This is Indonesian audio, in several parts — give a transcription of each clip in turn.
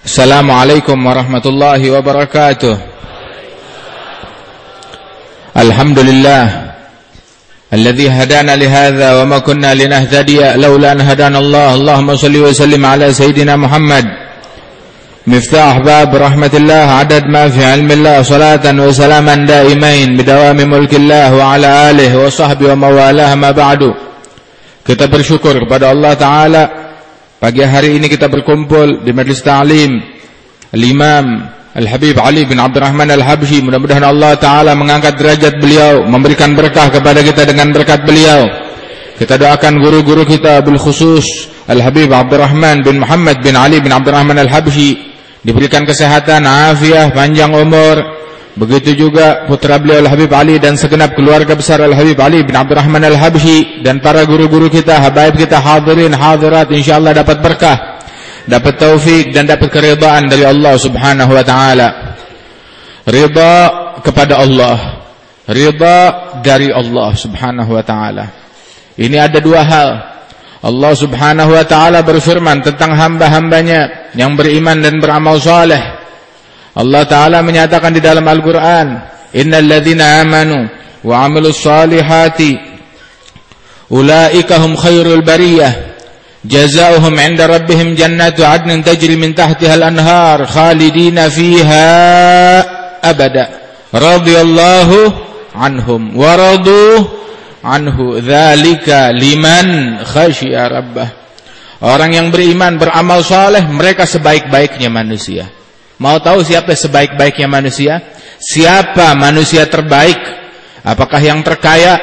السلام عليكم ورحمة الله وبركاته. الحمد لله الذي هدانا لهذا وما كنا لنهتدي لولا أن هدانا الله. اللهم صل وسلم على سيدنا محمد. مفتاح باب رحمة الله عدد ما في علم الله صلاة وسلاما دائمين بدوام ملك الله وعلى آله وصحبه وموالاه ما بعد. kita bersyukur kepada Allah Ta'ala Pagi hari ini kita berkumpul di majlis ta'lim. Al-Imam Al-Habib Ali bin Abdurrahman Al-Habsyi. Mudah-mudahan Allah Ta'ala mengangkat derajat beliau Memberikan berkah kepada kita dengan berkat beliau. Kita doakan guru-guru kita Bil khusus Al-Habib Abdurrahman bin Muhammad bin Ali bin Abdurrahman Al-Habsyi. Diberikan kesehatan, afiah, panjang umur Begitu juga putra beliau Al-Habib Ali dan segenap keluarga besar Al-Habib Ali bin Abdurrahman Al-Habsyi dan para guru-guru kita, habaib kita hadirin, hadirat insyaallah dapat berkah, dapat taufik dan dapat keridhaan dari Allah Subhanahu wa taala. Ridha kepada Allah, ridha dari Allah Subhanahu wa taala. Ini ada dua hal. Allah Subhanahu wa taala berfirman tentang hamba-hambanya yang beriman dan beramal saleh. Allah Ta'ala menyatakan di dalam Al-Quran Innal ladhina amanu wa amilus salihati Ulaika hum khairul bariyah. Jazauhum inda rabbihim jannatu adnin tajri min tahtiha al-anhar Khalidina fiha abada. Radiyallahu anhum Waradu anhu Dhalika liman khasyiya rabbah. Orang yang beriman, beramal saleh Mereka sebaik-baiknya manusia Mau tahu siapa sebaik-baiknya manusia? Siapa manusia terbaik? Apakah yang terkaya?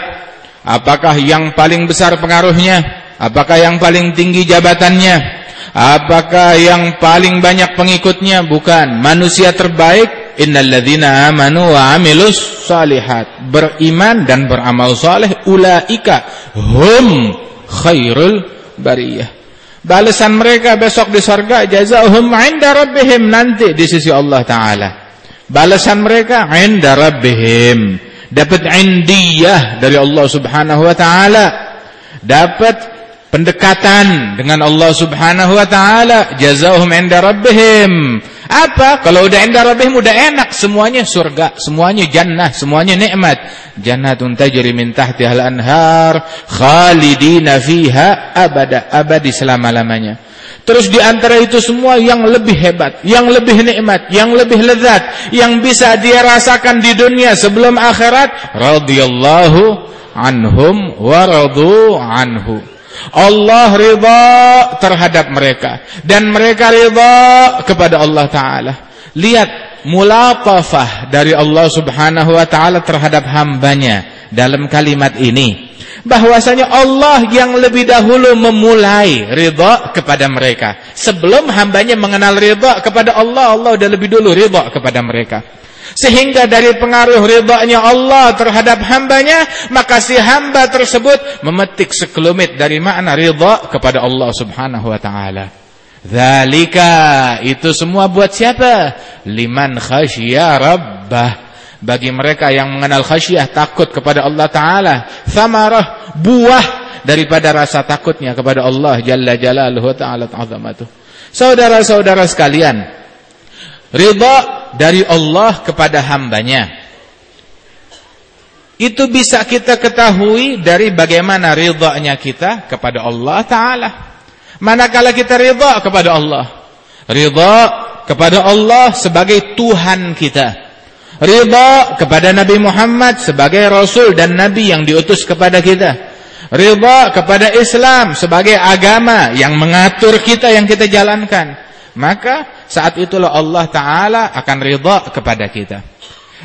Apakah yang paling besar pengaruhnya? Apakah yang paling tinggi jabatannya? Apakah yang paling banyak pengikutnya? Bukan. Manusia terbaik innalladzina amanu wa amilus salihat. Beriman dan beramal saleh ulaika hum khairul bariyah. Balasan mereka besok di sorga jazaohum 'inda rabbihim nanti di sisi Allah taala. Balasan mereka 'inda rabbihim. Dapat indiyah dari Allah Subhanahu wa taala. Dapat pendekatan dengan Allah Subhanahu wa taala. Jazaohum 'inda rabbihim. Apa? Kalau udah indah rabbihim udah enak semuanya surga, semuanya jannah, semuanya nikmat. Jannatun tajri min tahtiha al-anhar khalidina fiha abada, abadi selama-lamanya. Terus di antara itu semua yang lebih hebat, yang lebih nikmat, yang lebih lezat, yang bisa dia rasakan di dunia sebelum akhirat, radhiyallahu anhum wa radu anhu. Allah ridha terhadap mereka dan mereka ridha kepada Allah taala. Lihat mulatafah dari Allah Subhanahu wa taala terhadap hambanya dalam kalimat ini. Bahwasanya Allah yang lebih dahulu memulai ridha kepada mereka. Sebelum hambanya mengenal ridha kepada Allah, Allah sudah lebih dulu ridha kepada mereka. Sehingga dari pengaruh ridhanya Allah terhadap hambanya, maka si hamba tersebut memetik sekelumit dari makna ridha kepada Allah Subhanahu wa taala. Zalika itu semua buat siapa? Liman khasyiya rabbah. Bagi mereka yang mengenal khasyah takut kepada Allah taala, samarah buah daripada rasa takutnya kepada Allah jalla jalaluhu ta'ala azamatuh. Saudara-saudara sekalian, ridha dari Allah kepada hambanya. Itu bisa kita ketahui dari bagaimana ridhanya kita kepada Allah Ta'ala. Manakala kita ridha kepada Allah. Ridha kepada Allah sebagai Tuhan kita. Ridha kepada Nabi Muhammad sebagai Rasul dan Nabi yang diutus kepada kita. Ridha kepada Islam sebagai agama yang mengatur kita yang kita jalankan. Maka saat itulah Allah Ta'ala akan ridha kepada kita.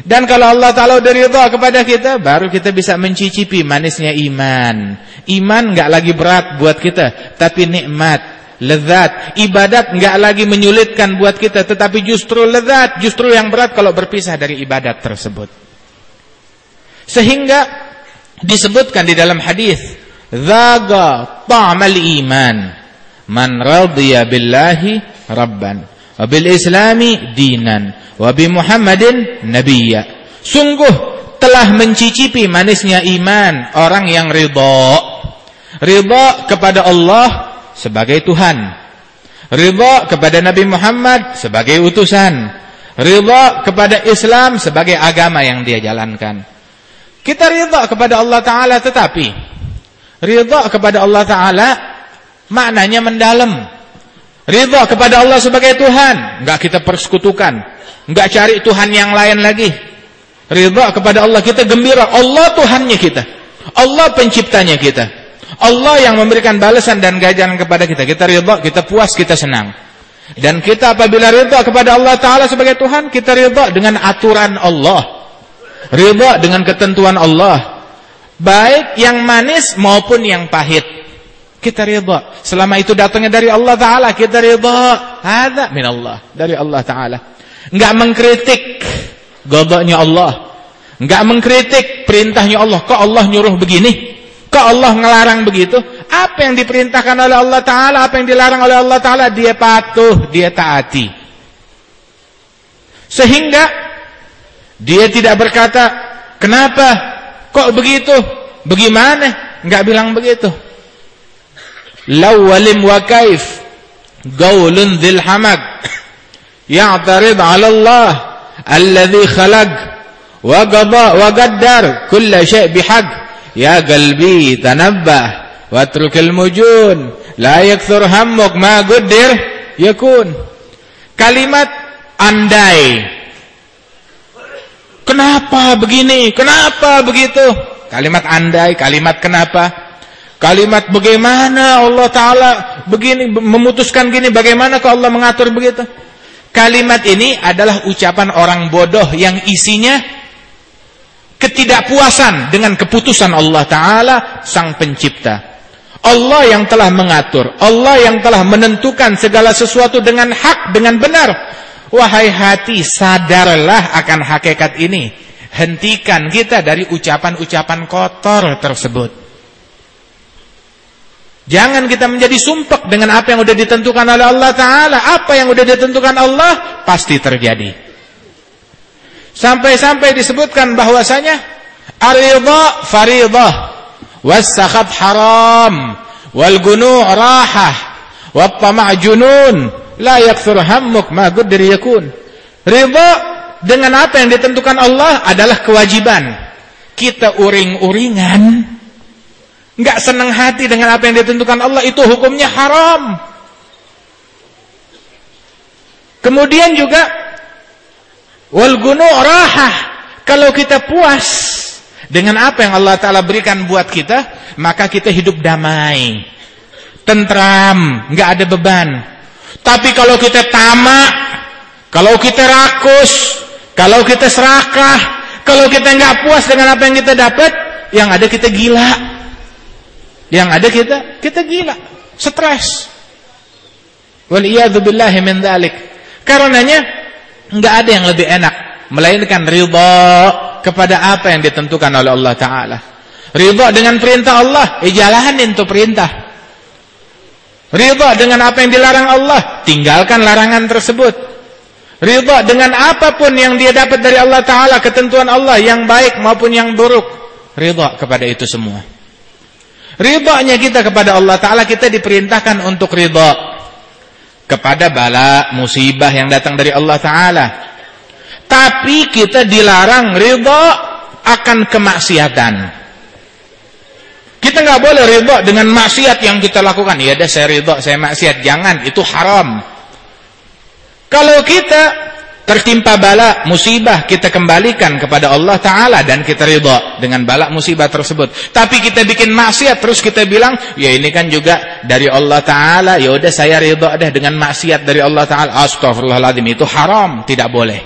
Dan kalau Allah Ta'ala udah ridha kepada kita, baru kita bisa mencicipi manisnya iman. Iman nggak lagi berat buat kita, tapi nikmat, lezat. Ibadat nggak lagi menyulitkan buat kita, tetapi justru lezat, justru yang berat kalau berpisah dari ibadat tersebut. Sehingga disebutkan di dalam hadis, "Zaga ta'mal iman man radiya billahi rabban wa bil islami dinan wa bi muhammadin nabiyya sungguh telah mencicipi manisnya iman orang yang ridha ridha kepada Allah sebagai Tuhan Ridha kepada Nabi Muhammad sebagai utusan. Ridha kepada Islam sebagai agama yang dia jalankan. Kita ridha kepada Allah Ta'ala tetapi ridha kepada Allah Ta'ala maknanya mendalam. Ridha kepada Allah sebagai Tuhan. Enggak kita persekutukan. Enggak cari Tuhan yang lain lagi. Ridha kepada Allah kita gembira. Allah Tuhannya kita. Allah penciptanya kita. Allah yang memberikan balasan dan ganjaran kepada kita. Kita ridha, kita puas, kita senang. Dan kita apabila ridha kepada Allah Ta'ala sebagai Tuhan, kita ridha dengan aturan Allah. Ridha dengan ketentuan Allah. Baik yang manis maupun yang pahit. Kita ridha. Selama itu datangnya dari Allah Ta'ala, kita ridha. Hada min Allah. Dari Allah Ta'ala. Enggak mengkritik godoknya Allah. Enggak mengkritik perintahnya Allah. Kok Allah nyuruh begini? Kok Allah ngelarang begitu? Apa yang diperintahkan oleh Allah Ta'ala, apa yang dilarang oleh Allah Ta'ala, dia patuh, dia taati. Sehingga, dia tidak berkata, kenapa? Kok begitu? Bagaimana? Enggak bilang begitu. Lawalim wa kaif, gaulun dhil hamag, ya'tarid ala Allah, alladhi khalag, wa gada, wa gaddar, kulla syai' bihag, Ya qalbi tanabbah watrukil mujun la yakthur hammuk ma guddir yakun. Kalimat andai. Kenapa begini? Kenapa begitu? Kalimat andai, kalimat kenapa? Kalimat bagaimana Allah Ta'ala begini memutuskan gini, bagaimana kok Allah mengatur begitu? Kalimat ini adalah ucapan orang bodoh yang isinya ketidakpuasan dengan keputusan Allah Ta'ala sang pencipta. Allah yang telah mengatur, Allah yang telah menentukan segala sesuatu dengan hak, dengan benar. Wahai hati, sadarlah akan hakikat ini. Hentikan kita dari ucapan-ucapan kotor tersebut. Jangan kita menjadi sumpek dengan apa yang sudah ditentukan oleh Allah Ta'ala. Apa yang sudah ditentukan Allah, pasti terjadi. Sampai-sampai disebutkan bahwasanya ar-ridha fariidhah was-sakhat haram wal gunu' rahah wat tama' junun la yakthur hammuk ma qaddar yakun. Ridha dengan apa yang ditentukan Allah adalah kewajiban. Kita uring-uringan enggak senang hati dengan apa yang ditentukan Allah itu hukumnya haram. Kemudian juga Wal gunu rahah. Kalau kita puas dengan apa yang Allah Ta'ala berikan buat kita, maka kita hidup damai. Tentram, nggak ada beban. Tapi kalau kita tamak, kalau kita rakus, kalau kita serakah, kalau kita nggak puas dengan apa yang kita dapat, yang ada kita gila. Yang ada kita, kita gila, stres. Wal billahi min dzalik. Karenanya Enggak ada yang lebih enak melainkan ridha kepada apa yang ditentukan oleh Allah taala. Ridha dengan perintah Allah, jalanin tuh perintah. Ridha dengan apa yang dilarang Allah, tinggalkan larangan tersebut. Ridha dengan apa pun yang dia dapat dari Allah taala, ketentuan Allah yang baik maupun yang buruk. Ridha kepada itu semua. Ridhanya kita kepada Allah taala kita diperintahkan untuk ridha kepada bala musibah yang datang dari Allah Ta'ala. Tapi kita dilarang ridha akan kemaksiatan. Kita nggak boleh ridha dengan maksiat yang kita lakukan. Ya dah saya ridha, saya maksiat. Jangan, itu haram. Kalau kita tertimpa bala musibah kita kembalikan kepada Allah taala dan kita ridha dengan bala musibah tersebut. Tapi kita bikin maksiat terus kita bilang ya ini kan juga dari Allah taala. Ya udah saya ridha deh dengan maksiat dari Allah taala. Astagfirullahaladzim itu haram tidak boleh.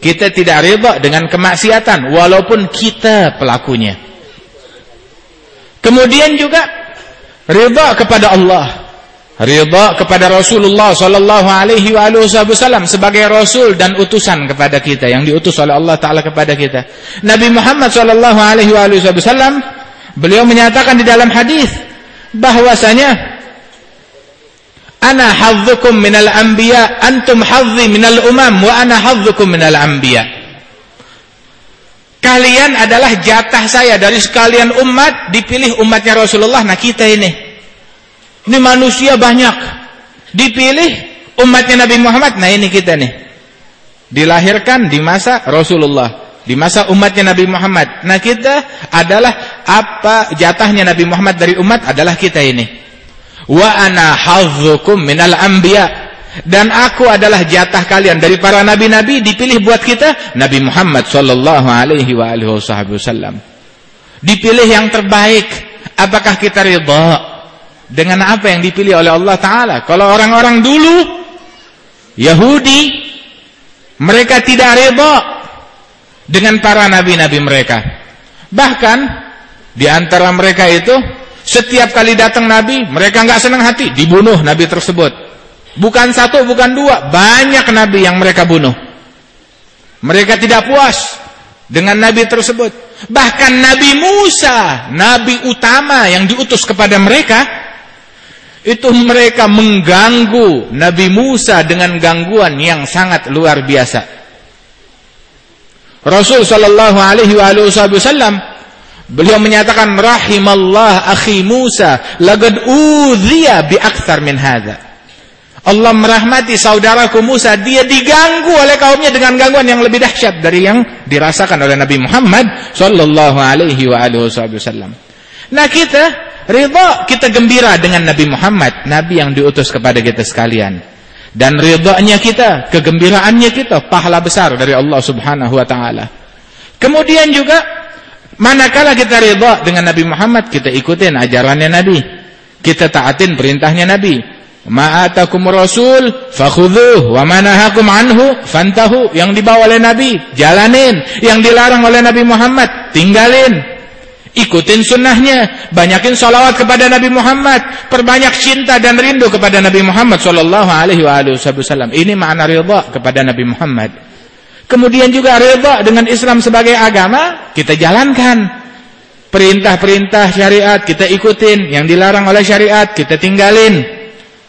Kita tidak ridha dengan kemaksiatan walaupun kita pelakunya. Kemudian juga ridha kepada Allah ridha kepada Rasulullah sallallahu alaihi wasallam sebagai rasul dan utusan kepada kita yang diutus oleh Allah taala kepada kita. Nabi Muhammad sallallahu alaihi wasallam beliau menyatakan di dalam hadis bahwasanya ana hadzukum minal anbiya antum hadzi minal umam wa ana hadzukum minal anbiya. Kalian adalah jatah saya dari sekalian umat dipilih umatnya Rasulullah nah kita ini ini manusia banyak. Dipilih umatnya Nabi Muhammad. Nah ini kita nih. Dilahirkan di masa Rasulullah. Di masa umatnya Nabi Muhammad. Nah kita adalah apa jatahnya Nabi Muhammad dari umat adalah kita ini. Wa ana hazzukum minal anbiya. Dan aku adalah jatah kalian dari para nabi-nabi dipilih buat kita Nabi Muhammad sallallahu alaihi wa alihi wasallam. Dipilih yang terbaik. Apakah kita ridha dengan apa yang dipilih oleh Allah taala? Kalau orang-orang dulu Yahudi mereka tidak ridha dengan para nabi-nabi mereka. Bahkan di antara mereka itu setiap kali datang nabi, mereka nggak senang hati, dibunuh nabi tersebut. Bukan satu, bukan dua, banyak nabi yang mereka bunuh. Mereka tidak puas dengan nabi tersebut. Bahkan Nabi Musa, nabi utama yang diutus kepada mereka, itu mereka mengganggu Nabi Musa dengan gangguan yang sangat luar biasa. Rasul sallallahu alaihi wasallam beliau menyatakan rahimallah akhi Musa laqad udhiya bi akthar min hadza. Allah merahmati saudaraku Musa, dia diganggu oleh kaumnya dengan gangguan yang lebih dahsyat dari yang dirasakan oleh Nabi Muhammad sallallahu alaihi wasallam. Nah, kita ridha, kita gembira dengan Nabi Muhammad, nabi yang diutus kepada kita sekalian dan ridhanya kita, kegembiraannya kita pahala besar dari Allah Subhanahu wa taala. Kemudian juga manakala kita ridha dengan Nabi Muhammad, kita ikutin ajarannya Nabi. Kita taatin perintahnya Nabi. Ma'atakum rasul fakhudhuh wa manahakum anhu fantahu. Yang dibawa oleh Nabi, jalanin. Yang dilarang oleh Nabi Muhammad, tinggalin. Ikutin sunnahnya. Banyakin salawat kepada Nabi Muhammad. Perbanyak cinta dan rindu kepada Nabi Muhammad Sallallahu Alaihi Wasallam. Ini makna ridha kepada Nabi Muhammad. Kemudian juga ridha dengan Islam sebagai agama. Kita jalankan. Perintah-perintah syariat kita ikutin. Yang dilarang oleh syariat kita tinggalin.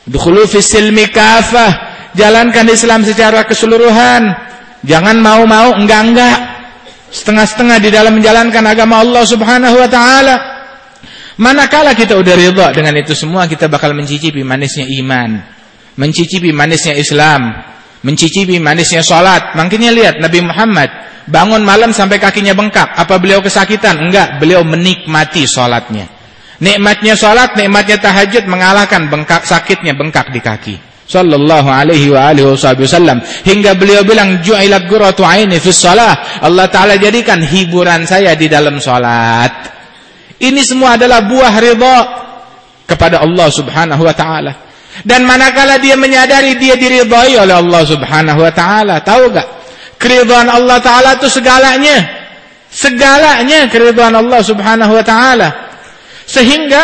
Dukhulu fisilmi kafah. Jalankan Islam secara keseluruhan. Jangan mau-mau, enggak-enggak setengah-setengah di dalam menjalankan agama Allah Subhanahu wa taala. Manakala kita udah ridha dengan itu semua, kita bakal mencicipi manisnya iman, mencicipi manisnya Islam, mencicipi manisnya salat. Makanya lihat Nabi Muhammad bangun malam sampai kakinya bengkak. Apa beliau kesakitan? Enggak, beliau menikmati salatnya. Nikmatnya salat, nikmatnya tahajud mengalahkan bengkak sakitnya bengkak di kaki sallallahu alaihi wa alihi wasallam. Hingga beliau bilang ju'ilat qurratu aini fi shalah. Allah taala jadikan hiburan saya di dalam salat ini semua adalah buah ridha kepada Allah Subhanahu wa taala. Dan manakala dia menyadari dia diridhai oleh Allah Subhanahu wa taala tahu enggak keridhaan Allah taala itu segalanya. Segalanya keridhaan Allah Subhanahu wa taala. Sehingga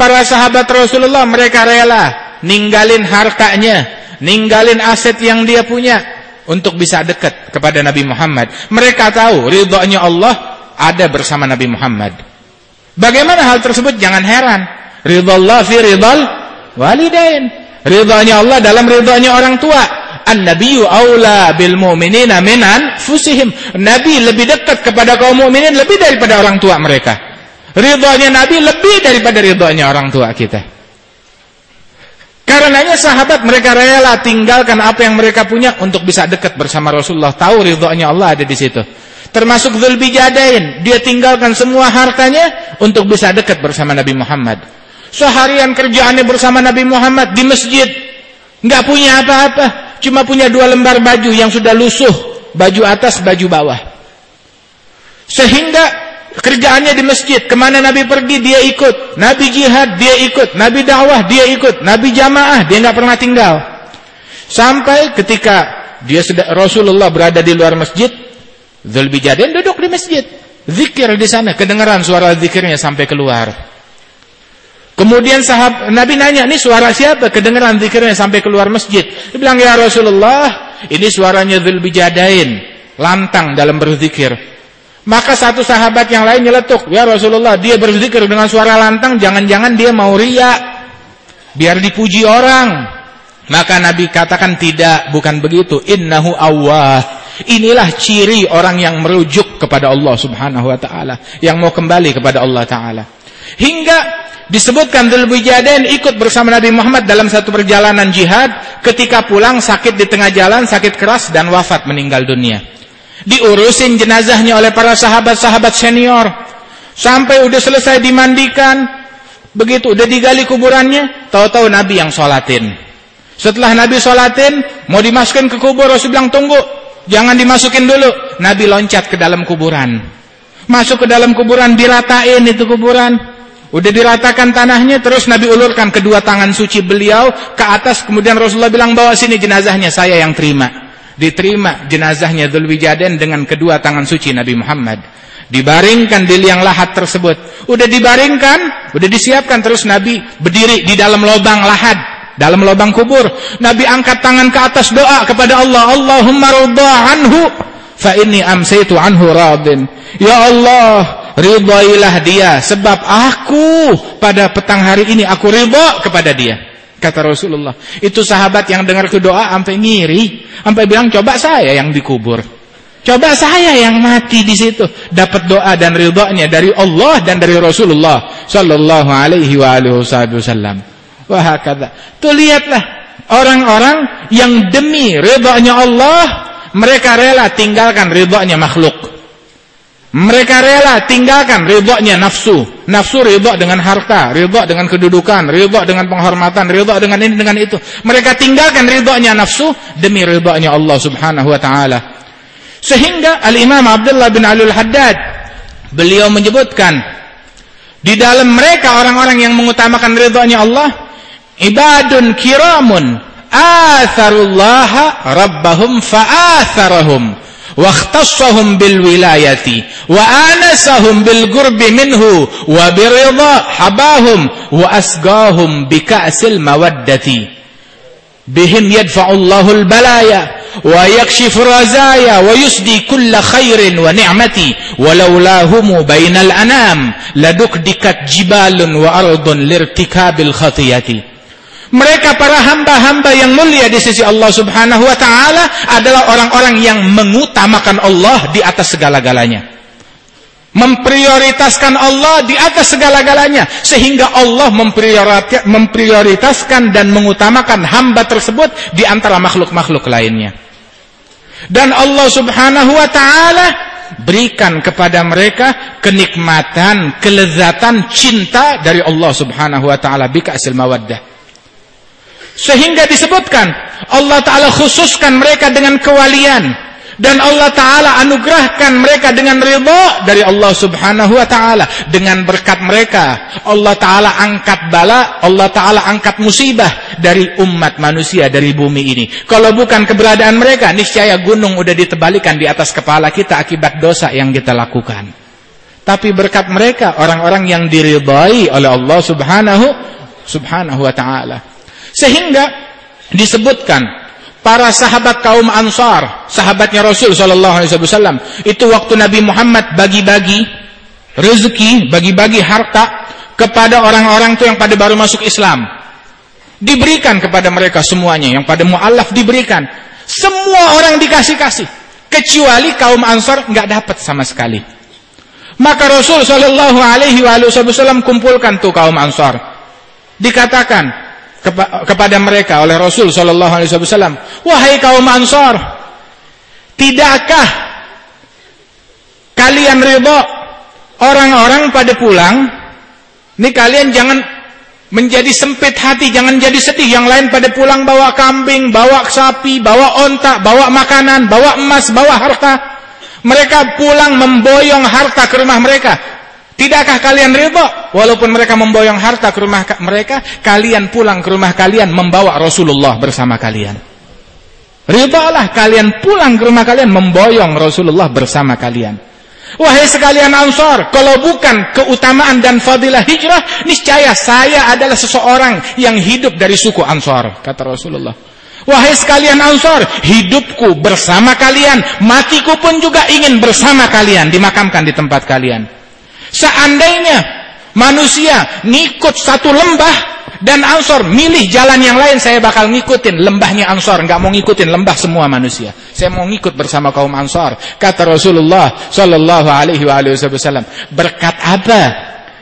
para sahabat Rasulullah mereka rela ninggalin hartanya, ninggalin aset yang dia punya untuk bisa dekat kepada Nabi Muhammad. Mereka tahu ridhonya Allah ada bersama Nabi Muhammad. Bagaimana hal tersebut? Jangan heran. Ridha Allah fi ridhal walidain. Ridhonya Allah dalam ridhonya orang tua. An-nabiyyu aula bil mu'minina min anfusihim. Nabi lebih dekat kepada kaum mukminin lebih daripada orang tua mereka. Ridhonya Nabi lebih daripada ridhonya orang tua kita. Karenanya sahabat mereka rela tinggalkan apa yang mereka punya untuk bisa dekat bersama Rasulullah. Tahu ridhonya Allah ada di situ. Termasuk Zulbijadain, dia tinggalkan semua hartanya untuk bisa dekat bersama Nabi Muhammad. Seharian kerjaannya bersama Nabi Muhammad di masjid, nggak punya apa-apa, cuma punya dua lembar baju yang sudah lusuh, baju atas, baju bawah. Sehingga Kerjaannya di masjid, ke mana Nabi pergi dia ikut, Nabi jihad dia ikut, Nabi dakwah dia ikut, Nabi jamaah dia nggak pernah tinggal. Sampai ketika dia sudah Rasulullah berada di luar masjid, Zulbijadin duduk di masjid, zikir di sana, kedengaran suara zikirnya sampai keluar. Kemudian sahab Nabi nanya, ini suara siapa? Kedengaran zikirnya sampai keluar masjid. Dia bilang, ya Rasulullah, ini suaranya Zulbijadain, lantang dalam berzikir. Maka satu sahabat yang lain nyeletuk, "Ya Rasulullah, dia berzikir dengan suara lantang, jangan-jangan dia mau ria biar dipuji orang." Maka Nabi katakan tidak, bukan begitu. Innahu awwah. Inilah ciri orang yang merujuk kepada Allah Subhanahu wa taala, yang mau kembali kepada Allah taala. Hingga disebutkan Dzulwijadain ikut bersama Nabi Muhammad dalam satu perjalanan jihad, ketika pulang sakit di tengah jalan, sakit keras dan wafat meninggal dunia. Diurusin jenazahnya oleh para sahabat-sahabat senior. Sampai udah selesai dimandikan, begitu udah digali kuburannya, tahu-tahu Nabi yang sholatin. Setelah Nabi sholatin, mau dimasukin ke kubur, Rasul bilang tunggu, jangan dimasukin dulu. Nabi loncat ke dalam kuburan. Masuk ke dalam kuburan, diratain itu kuburan. Udah diratakan tanahnya, terus Nabi ulurkan kedua tangan suci beliau ke atas. Kemudian Rasulullah bilang, bawa sini jenazahnya, saya yang terima. Diterima jenazahnya Dzulwijaden dengan kedua tangan suci Nabi Muhammad. Dibaringkan di liang lahat tersebut. Udah dibaringkan, udah disiapkan terus Nabi berdiri di dalam lubang lahat dalam lubang kubur. Nabi angkat tangan ke atas doa kepada Allah, Allahumma ridha anhu fa inni amsaitu anhu radin. Ya Allah, ridhailah dia sebab aku pada petang hari ini aku ridha kepada dia. Kata Rasulullah. Itu sahabat yang dengar ke doa sampai ngiri, sampai bilang coba saya yang dikubur. Coba saya yang mati di situ dapat doa dan ridhonya dari Allah dan dari Rasulullah sallallahu alaihi wa alihi wasallam. Wahakata. Tuh lihatlah orang-orang yang demi ridhonya Allah mereka rela tinggalkan ridhonya makhluk. Mereka rela tinggalkan ridhonya nafsu. Nafsu ridho dengan harta, ridho dengan kedudukan, ridho dengan penghormatan, ridho dengan ini dengan itu. Mereka tinggalkan ridhonya nafsu demi ridhonya Allah Subhanahu wa taala. Sehingga Al-Imam Abdullah bin Alul Haddad beliau menyebutkan di dalam mereka orang-orang yang mengutamakan ridhonya Allah ibadun kiramun atharullaha rabbahum fa'atharahum واختصهم بالولاية وآنسهم بالقرب منه وبرضا حباهم وأسقاهم بكأس المودة. بهم يدفع الله البلايا ويكشف الرزايا ويسدي كل خير ونعمة. ولولاهم بين الأنام لدكدكت جبال وأرض لارتكاب الخطية Mereka para hamba-hamba yang mulia di sisi Allah Subhanahu wa taala adalah orang-orang yang mengutamakan Allah di atas segala-galanya. Memprioritaskan Allah di atas segala-galanya sehingga Allah memprioritaskan dan mengutamakan hamba tersebut di antara makhluk-makhluk lainnya. Dan Allah Subhanahu wa taala berikan kepada mereka kenikmatan, kelezatan, cinta dari Allah Subhanahu wa taala bikasil mawaddah. Sehingga disebutkan Allah Ta'ala khususkan mereka dengan kewalian. Dan Allah Ta'ala anugerahkan mereka dengan ridha dari Allah Subhanahu Wa Ta'ala. Dengan berkat mereka. Allah Ta'ala angkat bala, Allah Ta'ala angkat musibah dari umat manusia, dari bumi ini. Kalau bukan keberadaan mereka, niscaya gunung udah ditebalikan di atas kepala kita akibat dosa yang kita lakukan. Tapi berkat mereka, orang-orang yang diridhai oleh Allah Subhanahu Subhanahu Wa Ta'ala. Sehingga disebutkan para sahabat kaum Ansar, sahabatnya Rasul wasallam, itu waktu Nabi Muhammad bagi-bagi rezeki, bagi-bagi harta kepada orang-orang itu yang pada baru masuk Islam. Diberikan kepada mereka semuanya, yang pada mualaf diberikan. Semua orang dikasih-kasih, kecuali kaum Ansar nggak dapat sama sekali. Maka Rasul wasallam kumpulkan tuh kaum Ansar. Dikatakan, kepada mereka oleh Rasul sallallahu alaihi wasallam, "Wahai kaum Ansar, tidakkah kalian ridha orang-orang pada pulang? Ini kalian jangan menjadi sempit hati, jangan jadi sedih. Yang lain pada pulang bawa kambing, bawa sapi, bawa onta, bawa makanan, bawa emas, bawa harta. Mereka pulang memboyong harta ke rumah mereka. Tidakkah kalian ridha walaupun mereka memboyong harta ke rumah mereka, kalian pulang ke rumah kalian membawa Rasulullah bersama kalian. Ridhalah kalian pulang ke rumah kalian memboyong Rasulullah bersama kalian. Wahai sekalian Ansar, kalau bukan keutamaan dan fadilah hijrah, niscaya saya adalah seseorang yang hidup dari suku Ansar, kata Rasulullah. Wahai sekalian Ansar, hidupku bersama kalian, matiku pun juga ingin bersama kalian, dimakamkan di tempat kalian. Seandainya manusia ngikut satu lembah dan Ansor milih jalan yang lain, saya bakal ngikutin lembahnya Ansor, nggak mau ngikutin lembah semua manusia. Saya mau ngikut bersama kaum Ansor. Kata Rasulullah Shallallahu Alaihi Wasallam, berkat apa?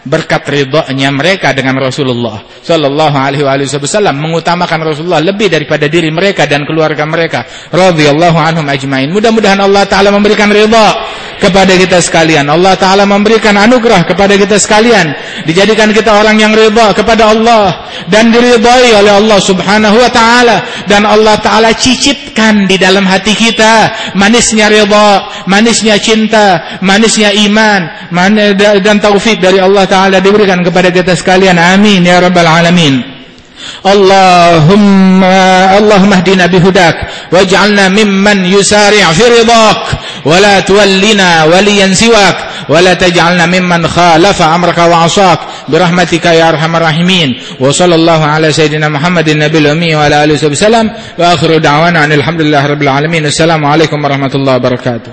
Berkat ridhonya mereka dengan Rasulullah sallallahu alaihi wasallam mengutamakan Rasulullah lebih daripada diri mereka dan keluarga mereka. Radhiyallahu anhum ajmain. Mudah-mudahan Allah taala memberikan ridha kepada kita sekalian. Allah taala memberikan anugerah kepada kita sekalian. Dijadikan kita orang yang ridha kepada Allah dan diridhai oleh Allah Subhanahu wa taala. Dan Allah taala cicipkan di dalam hati kita manisnya ridha manisnya cinta manisnya iman dan taufik dari Allah taala diberikan kepada kita sekalian. Amin ya rabbal alamin اللهم اللهم اهدنا بهداك واجعلنا ممن يسارع في رضاك ولا تولنا وليا سواك ولا تجعلنا ممن خالف امرك وعصاك برحمتك يا ارحم الراحمين وصلى الله على سيدنا محمد النبي الامي وعلى اله وصحبه وسلم واخر دعوانا ان الحمد لله رب العالمين السلام عليكم ورحمه الله وبركاته